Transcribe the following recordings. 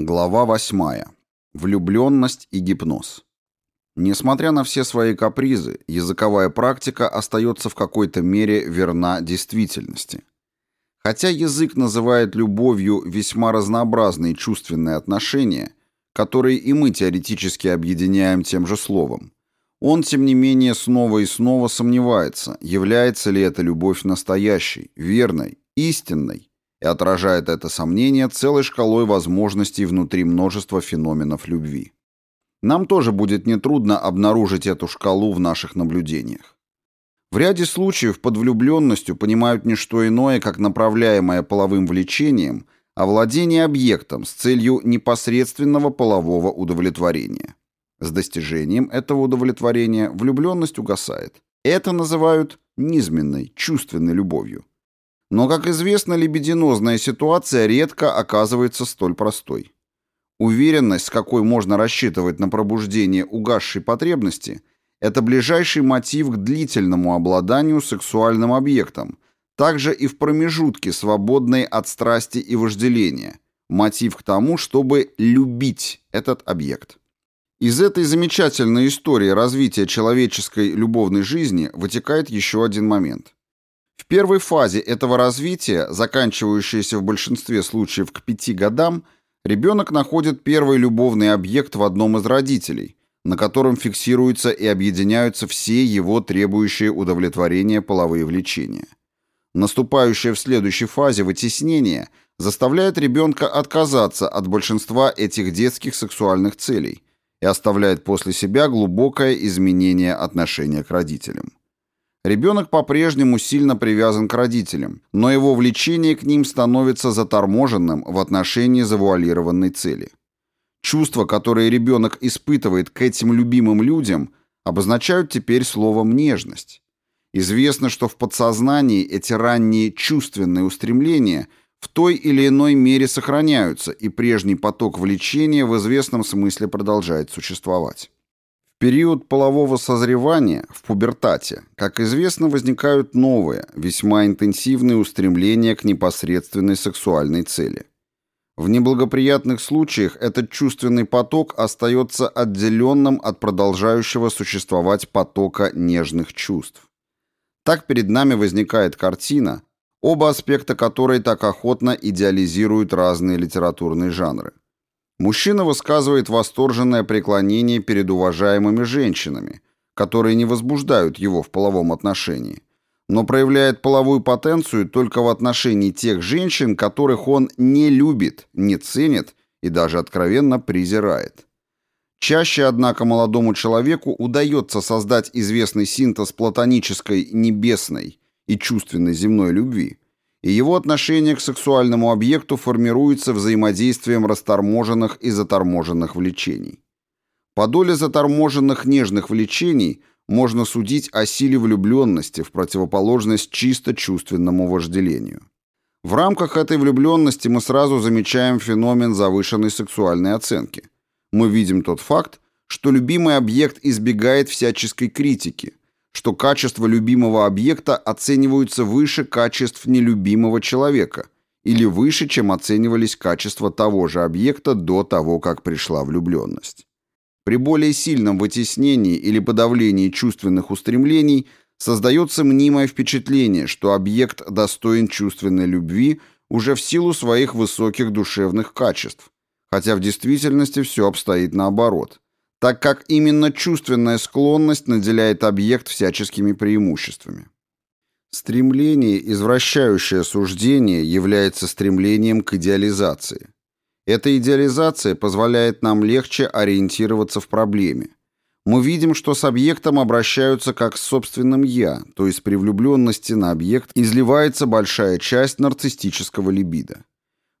Глава 8. Влюбленность и гипноз. Несмотря на все свои капризы, языковая практика остается в какой-то мере верна действительности. Хотя язык называет любовью весьма разнообразные чувственные отношения, которые и мы теоретически объединяем тем же словом, он, тем не менее, снова и снова сомневается, является ли эта любовь настоящей, верной, истинной, и отражает это сомнение целой шкалой возможностей внутри множества феноменов любви. Нам тоже будет нетрудно обнаружить эту шкалу в наших наблюдениях. В ряде случаев под влюбленностью понимают не что иное, как направляемое половым влечением, овладение объектом с целью непосредственного полового удовлетворения. С достижением этого удовлетворения влюбленность угасает. Это называют низменной, чувственной любовью. Но, как известно, лебединозная ситуация редко оказывается столь простой. Уверенность, с какой можно рассчитывать на пробуждение угасшей потребности, это ближайший мотив к длительному обладанию сексуальным объектом, также и в промежутке, свободной от страсти и вожделения, мотив к тому, чтобы любить этот объект. Из этой замечательной истории развития человеческой любовной жизни вытекает еще один момент – в первой фазе этого развития, заканчивающейся в большинстве случаев к пяти годам, ребенок находит первый любовный объект в одном из родителей, на котором фиксируются и объединяются все его требующие удовлетворения половые влечения. Наступающее в следующей фазе вытеснение заставляет ребенка отказаться от большинства этих детских сексуальных целей и оставляет после себя глубокое изменение отношения к родителям. Ребенок по-прежнему сильно привязан к родителям, но его влечение к ним становится заторможенным в отношении завуалированной цели. Чувства, которые ребенок испытывает к этим любимым людям, обозначают теперь словом «нежность». Известно, что в подсознании эти ранние чувственные устремления в той или иной мере сохраняются, и прежний поток влечения в известном смысле продолжает существовать период полового созревания, в пубертате, как известно, возникают новые, весьма интенсивные устремления к непосредственной сексуальной цели. В неблагоприятных случаях этот чувственный поток остается отделенным от продолжающего существовать потока нежных чувств. Так перед нами возникает картина, оба аспекта которой так охотно идеализируют разные литературные жанры. Мужчина высказывает восторженное преклонение перед уважаемыми женщинами, которые не возбуждают его в половом отношении, но проявляет половую потенцию только в отношении тех женщин, которых он не любит, не ценит и даже откровенно презирает. Чаще, однако, молодому человеку удается создать известный синтез платонической, небесной и чувственной земной любви – и его отношение к сексуальному объекту формируется взаимодействием расторможенных и заторможенных влечений. По доле заторможенных нежных влечений можно судить о силе влюбленности в противоположность чисто чувственному вожделению. В рамках этой влюбленности мы сразу замечаем феномен завышенной сексуальной оценки. Мы видим тот факт, что любимый объект избегает всяческой критики, что качества любимого объекта оцениваются выше качеств нелюбимого человека или выше, чем оценивались качества того же объекта до того, как пришла влюбленность. При более сильном вытеснении или подавлении чувственных устремлений создается мнимое впечатление, что объект достоин чувственной любви уже в силу своих высоких душевных качеств, хотя в действительности все обстоит наоборот – так как именно чувственная склонность наделяет объект всяческими преимуществами. Стремление, извращающее суждение, является стремлением к идеализации. Эта идеализация позволяет нам легче ориентироваться в проблеме. Мы видим, что с объектом обращаются как с собственным «я», то есть при влюбленности на объект изливается большая часть нарциссического либидо.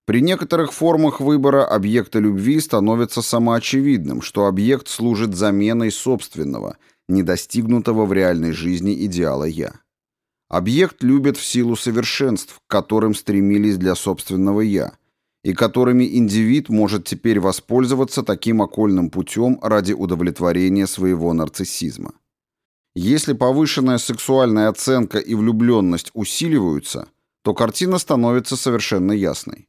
При некоторых формах выбора объекта любви становится самоочевидным, что объект служит заменой собственного, недостигнутого в реальной жизни идеала «я». Объект любит в силу совершенств, к которым стремились для собственного «я», и которыми индивид может теперь воспользоваться таким окольным путем ради удовлетворения своего нарциссизма. Если повышенная сексуальная оценка и влюбленность усиливаются, то картина становится совершенно ясной.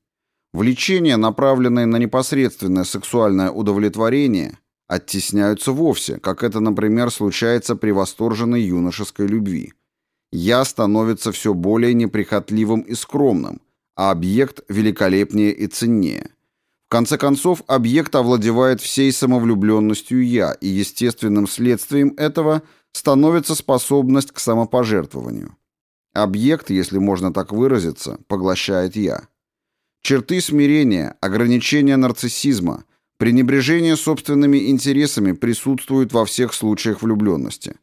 Влечения, направленные на непосредственное сексуальное удовлетворение, оттесняются вовсе, как это, например, случается при восторженной юношеской любви. «Я» становится все более неприхотливым и скромным, а объект великолепнее и ценнее. В конце концов, объект овладевает всей самовлюбленностью «я», и естественным следствием этого становится способность к самопожертвованию. Объект, если можно так выразиться, поглощает «я». Черты смирения, ограничения нарциссизма, пренебрежение собственными интересами присутствуют во всех случаях влюбленности.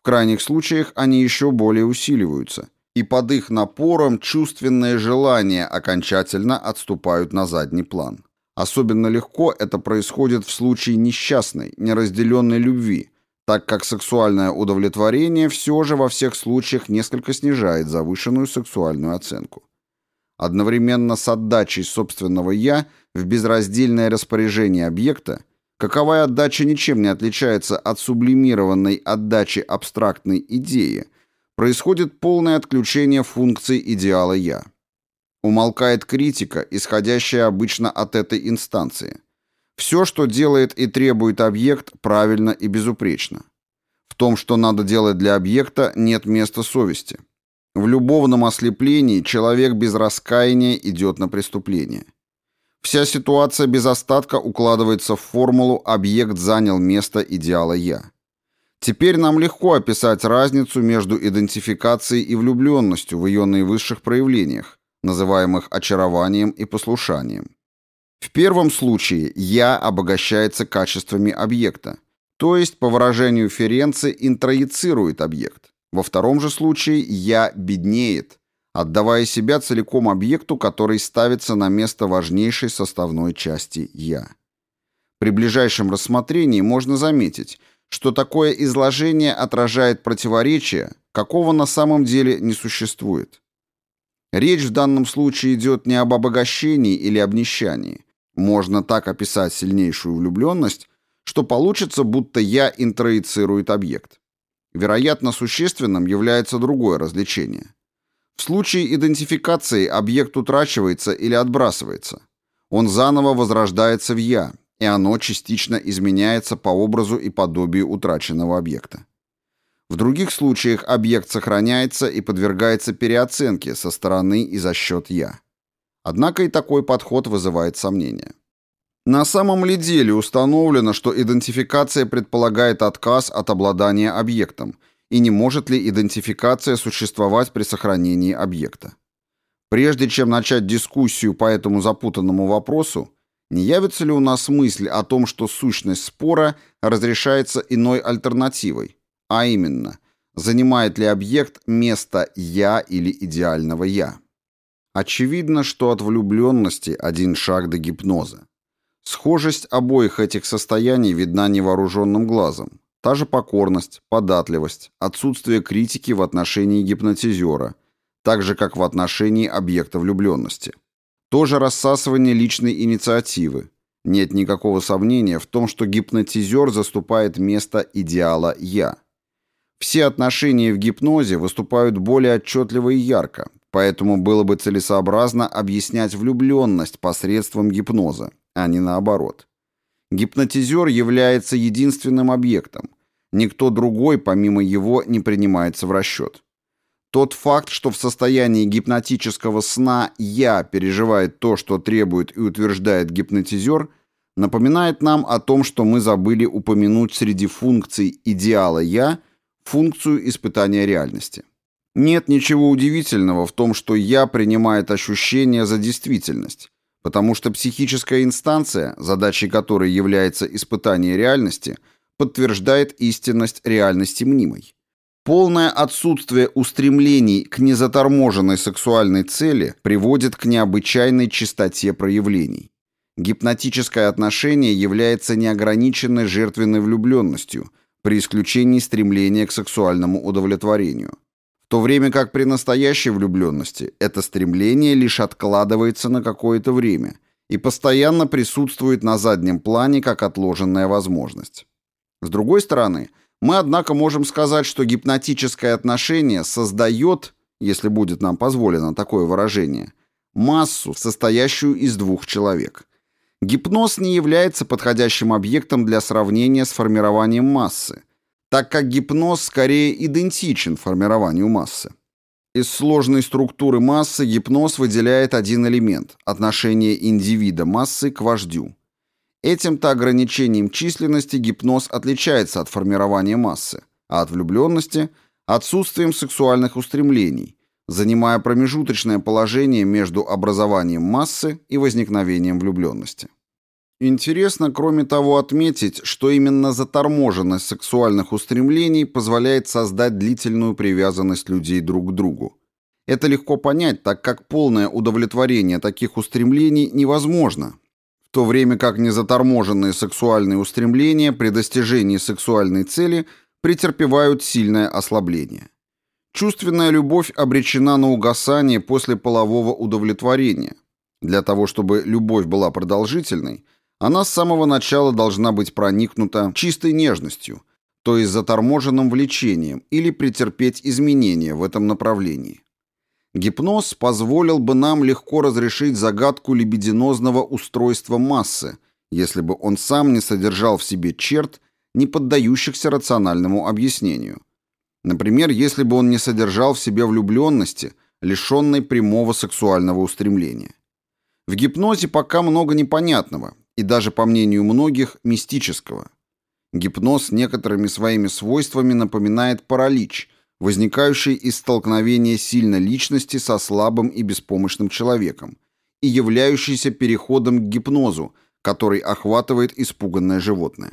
В крайних случаях они еще более усиливаются, и под их напором чувственные желания окончательно отступают на задний план. Особенно легко это происходит в случае несчастной, неразделенной любви, так как сексуальное удовлетворение все же во всех случаях несколько снижает завышенную сексуальную оценку. Одновременно с отдачей собственного «я» в безраздельное распоряжение объекта, каковая отдача ничем не отличается от сублимированной отдачи абстрактной идеи, происходит полное отключение функций идеала «я». Умолкает критика, исходящая обычно от этой инстанции. Все, что делает и требует объект, правильно и безупречно. В том, что надо делать для объекта, нет места совести. В любовном ослеплении человек без раскаяния идет на преступление. Вся ситуация без остатка укладывается в формулу «объект занял место идеала «я». Теперь нам легко описать разницу между идентификацией и влюбленностью в ее наивысших проявлениях, называемых очарованием и послушанием. В первом случае «я» обогащается качествами объекта, то есть, по выражению Ференци, интроицирует объект. Во втором же случае «я» беднеет, отдавая себя целиком объекту, который ставится на место важнейшей составной части «я». При ближайшем рассмотрении можно заметить, что такое изложение отражает противоречие, какого на самом деле не существует. Речь в данном случае идет не об обогащении или обнищании. Можно так описать сильнейшую влюбленность, что получится, будто «я» интроицирует объект. Вероятно, существенным является другое развлечение. В случае идентификации объект утрачивается или отбрасывается. Он заново возрождается в «я», и оно частично изменяется по образу и подобию утраченного объекта. В других случаях объект сохраняется и подвергается переоценке со стороны и за счет «я». Однако и такой подход вызывает сомнения. На самом ли деле установлено, что идентификация предполагает отказ от обладания объектом, и не может ли идентификация существовать при сохранении объекта? Прежде чем начать дискуссию по этому запутанному вопросу, не явится ли у нас мысль о том, что сущность спора разрешается иной альтернативой, а именно, занимает ли объект место «я» или идеального «я»? Очевидно, что от влюбленности один шаг до гипноза. Схожесть обоих этих состояний видна невооруженным глазом. Та же покорность, податливость, отсутствие критики в отношении гипнотизера, так же, как в отношении объекта влюбленности. То же рассасывание личной инициативы. Нет никакого сомнения в том, что гипнотизер заступает место идеала «я». Все отношения в гипнозе выступают более отчетливо и ярко, поэтому было бы целесообразно объяснять влюбленность посредством гипноза, а не наоборот. Гипнотизер является единственным объектом. Никто другой, помимо его, не принимается в расчет. Тот факт, что в состоянии гипнотического сна «я» переживает то, что требует и утверждает гипнотизер, напоминает нам о том, что мы забыли упомянуть среди функций идеала «я» функцию испытания реальности. Нет ничего удивительного в том, что «я» принимает ощущение за действительность, потому что психическая инстанция, задачей которой является испытание реальности, подтверждает истинность реальности мнимой. Полное отсутствие устремлений к незаторможенной сексуальной цели приводит к необычайной чистоте проявлений. Гипнотическое отношение является неограниченной жертвенной влюбленностью при исключении стремления к сексуальному удовлетворению то время как при настоящей влюбленности это стремление лишь откладывается на какое-то время и постоянно присутствует на заднем плане как отложенная возможность. С другой стороны, мы, однако, можем сказать, что гипнотическое отношение создает, если будет нам позволено такое выражение, массу, состоящую из двух человек. Гипноз не является подходящим объектом для сравнения с формированием массы, так как гипноз скорее идентичен формированию массы. Из сложной структуры массы гипноз выделяет один элемент – отношение индивида массы к вождю. Этим-то ограничением численности гипноз отличается от формирования массы, а от влюбленности – отсутствием сексуальных устремлений, занимая промежуточное положение между образованием массы и возникновением влюбленности. Интересно, кроме того, отметить, что именно заторможенность сексуальных устремлений позволяет создать длительную привязанность людей друг к другу. Это легко понять, так как полное удовлетворение таких устремлений невозможно, в то время как незаторможенные сексуальные устремления при достижении сексуальной цели претерпевают сильное ослабление. Чувственная любовь обречена на угасание после полового удовлетворения. Для того, чтобы любовь была продолжительной, она с самого начала должна быть проникнута чистой нежностью, то есть заторможенным влечением, или претерпеть изменения в этом направлении. Гипноз позволил бы нам легко разрешить загадку либидинозного устройства массы, если бы он сам не содержал в себе черт, не поддающихся рациональному объяснению. Например, если бы он не содержал в себе влюбленности, лишенной прямого сексуального устремления. В гипнозе пока много непонятного, и даже, по мнению многих, мистического. Гипноз некоторыми своими свойствами напоминает паралич, возникающий из столкновения сильной личности со слабым и беспомощным человеком, и являющийся переходом к гипнозу, который охватывает испуганное животное.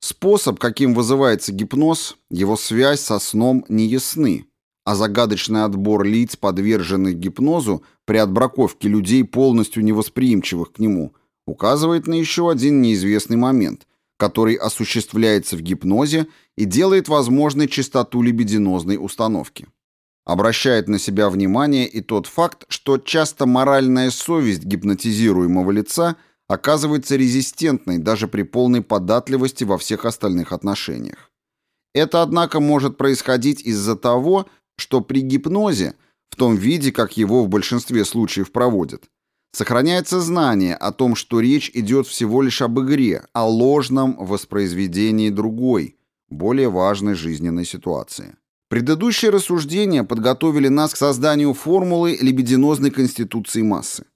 Способ, каким вызывается гипноз, его связь со сном не ясны, а загадочный отбор лиц, подверженных гипнозу, при отбраковке людей, полностью невосприимчивых к нему, указывает на еще один неизвестный момент, который осуществляется в гипнозе и делает возможной чистоту либидинозной установки. Обращает на себя внимание и тот факт, что часто моральная совесть гипнотизируемого лица – оказывается резистентной даже при полной податливости во всех остальных отношениях. Это, однако, может происходить из-за того, что при гипнозе, в том виде, как его в большинстве случаев проводят, сохраняется знание о том, что речь идет всего лишь об игре, о ложном воспроизведении другой, более важной жизненной ситуации. Предыдущие рассуждения подготовили нас к созданию формулы либидинозной конституции массы.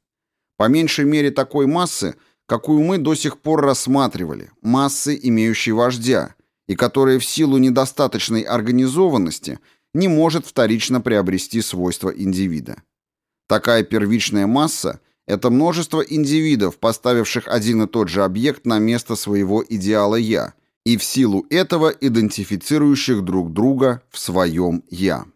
По меньшей мере такой массы, какую мы до сих пор рассматривали, массы, имеющей вождя, и которая в силу недостаточной организованности не может вторично приобрести свойства индивида. Такая первичная масса – это множество индивидов, поставивших один и тот же объект на место своего идеала «я», и в силу этого идентифицирующих друг друга в своем «я».